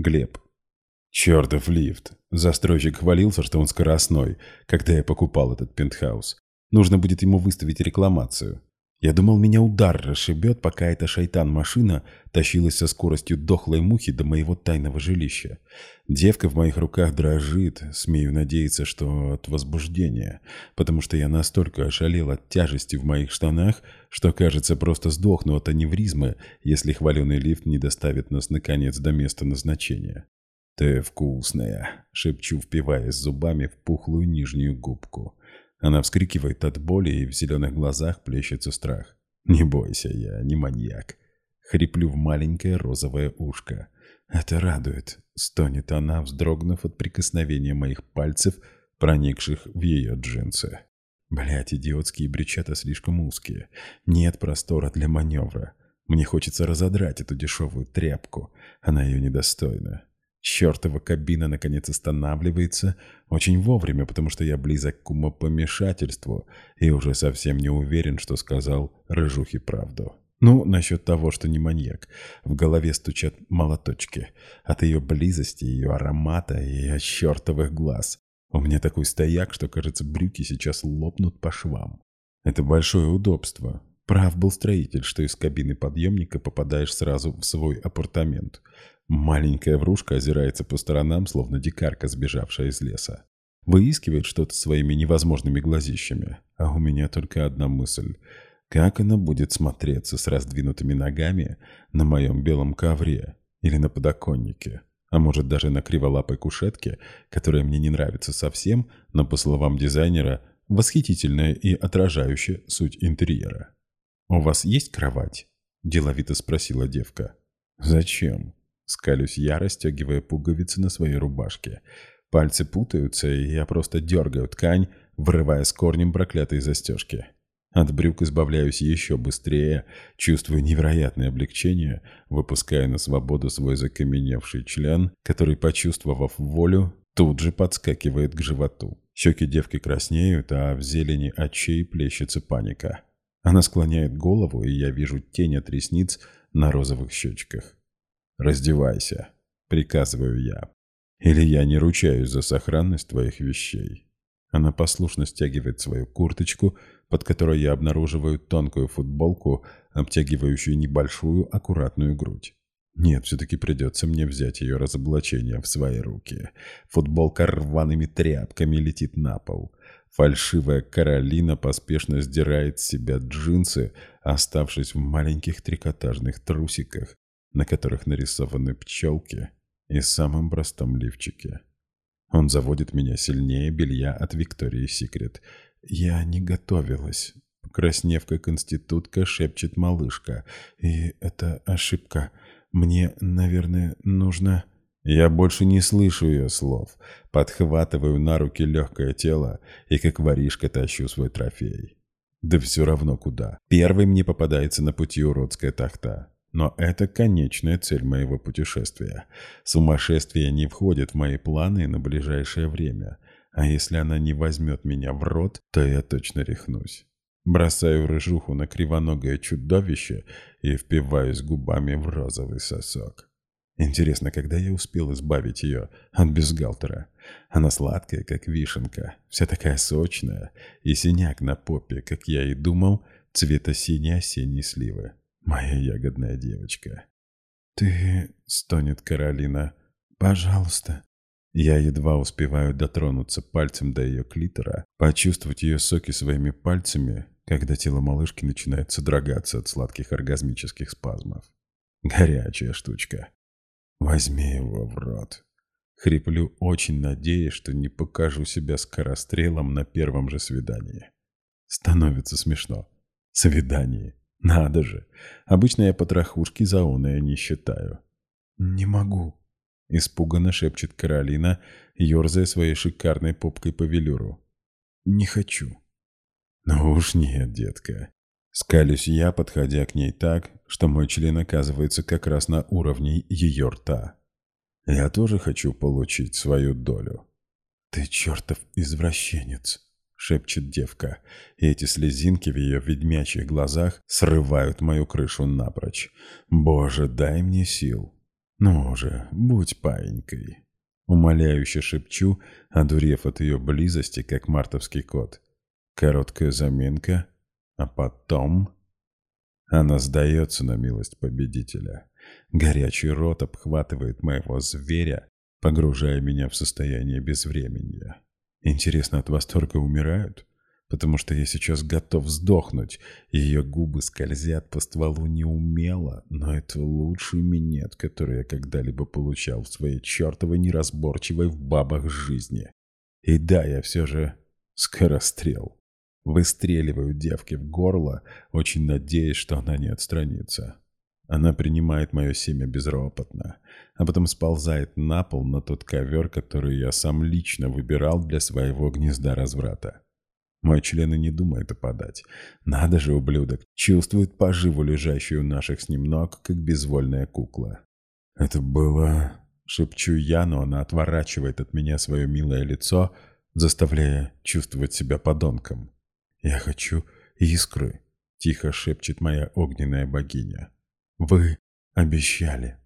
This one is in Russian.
Глеб. Чертов лифт. Застройщик хвалился, что он скоростной, когда я покупал этот пентхаус. Нужно будет ему выставить рекламацию. Я думал, меня удар расшибет, пока эта шайтан-машина тащилась со скоростью дохлой мухи до моего тайного жилища. Девка в моих руках дрожит, смею надеяться, что от возбуждения, потому что я настолько ошалел от тяжести в моих штанах, что, кажется, просто сдохну от аневризмы, если хваленый лифт не доставит нас, наконец, до места назначения. «Ты вкусная», — шепчу, впиваясь зубами в пухлую нижнюю губку. Она вскрикивает от боли, и в зеленых глазах плещется страх. «Не бойся, я не маньяк». Хриплю в маленькое розовое ушко. «Это радует», — стонет она, вздрогнув от прикосновения моих пальцев, проникших в ее джинсы. Блять, идиотские брючата слишком узкие. Нет простора для маневра. Мне хочется разодрать эту дешевую тряпку. Она ее недостойна. Чертова кабина наконец останавливается очень вовремя, потому что я близок к умопомешательству и уже совсем не уверен, что сказал Рыжухе правду. Ну, насчет того, что не маньяк. В голове стучат молоточки. От ее близости, ее аромата и от чертовых глаз. У меня такой стояк, что, кажется, брюки сейчас лопнут по швам. Это большое удобство. Прав был строитель, что из кабины подъемника попадаешь сразу в свой апартамент. Маленькая врушка озирается по сторонам, словно дикарка, сбежавшая из леса. Выискивает что-то своими невозможными глазищами. А у меня только одна мысль. Как она будет смотреться с раздвинутыми ногами на моем белом ковре или на подоконнике? А может даже на криволапой кушетке, которая мне не нравится совсем, но, по словам дизайнера, восхитительная и отражающая суть интерьера. «У вас есть кровать?» – деловито спросила девка. «Зачем?» Скалюсь я, расстегивая пуговицы на своей рубашке. Пальцы путаются, и я просто дергаю ткань, вырывая с корнем проклятые застежки. От брюк избавляюсь еще быстрее, чувствую невероятное облегчение, выпуская на свободу свой закаменевший член, который, почувствовав волю, тут же подскакивает к животу. Щеки девки краснеют, а в зелени очей плещется паника. Она склоняет голову, и я вижу тень от ресниц на розовых щечках. «Раздевайся», — приказываю я. «Или я не ручаюсь за сохранность твоих вещей». Она послушно стягивает свою курточку, под которой я обнаруживаю тонкую футболку, обтягивающую небольшую аккуратную грудь. Нет, все-таки придется мне взять ее разоблачение в свои руки. Футболка рваными тряпками летит на пол. Фальшивая Каролина поспешно сдирает с себя джинсы, оставшись в маленьких трикотажных трусиках, на которых нарисованы пчелки, и самом простом лифчике. Он заводит меня сильнее белья от Виктории Секрет. Я не готовилась. Покраснев как институтка, шепчет малышка. И это ошибка. Мне, наверное, нужно... Я больше не слышу ее слов. Подхватываю на руки легкое тело и как воришка тащу свой трофей. Да все равно куда. Первый мне попадается на пути уродская тахта. Но это конечная цель моего путешествия. Сумасшествие не входит в мои планы на ближайшее время. А если она не возьмет меня в рот, то я точно рехнусь. Бросаю рыжуху на кривоногое чудовище и впиваюсь губами в розовый сосок. Интересно, когда я успел избавить ее от бюстгальтера? Она сладкая, как вишенка, вся такая сочная, и синяк на попе, как я и думал, цвета синей осенней сливы. Моя ягодная девочка. «Ты...» — стонет Каролина. «Пожалуйста». Я едва успеваю дотронуться пальцем до ее клитора, почувствовать ее соки своими пальцами, когда тело малышки начинает содрогаться от сладких оргазмических спазмов. Горячая штучка. Возьми его в рот. Хриплю, очень надеясь, что не покажу себя скорострелом на первом же свидании. Становится смешно. Свидание. Надо же. Обычно я потрохушки заоная не считаю. «Не могу», — испуганно шепчет Каролина, ерзая своей шикарной попкой по велюру. «Не хочу». «Ну уж нет, детка». Скалюсь я, подходя к ней так, что мой член оказывается как раз на уровне ее рта. Я тоже хочу получить свою долю. «Ты чертов извращенец», шепчет девка, и эти слезинки в ее ведьмячьих глазах срывают мою крышу напрочь. Боже, дай мне сил. «Ну же, будь паинькой!» Умоляюще шепчу, одурев от ее близости, как мартовский кот. Короткая заминка, а потом... Она сдается на милость победителя. Горячий рот обхватывает моего зверя, погружая меня в состояние безвременья. Интересно, от восторга умирают? потому что я сейчас готов сдохнуть. Ее губы скользят по стволу неумело, но это лучший минет, который я когда-либо получал в своей чертовой неразборчивой в бабах жизни. И да, я все же скорострел. Выстреливаю девке в горло, очень надеясь, что она не отстранится. Она принимает мое семя безропотно, а потом сползает на пол на тот ковер, который я сам лично выбирал для своего гнезда разврата. Мой член и не думает опадать. Надо же, ублюдок, чувствует поживу, лежащую у наших с ним ног, как безвольная кукла. Это было... Шепчу я, но она отворачивает от меня свое милое лицо, заставляя чувствовать себя подонком. «Я хочу искры», — тихо шепчет моя огненная богиня. «Вы обещали».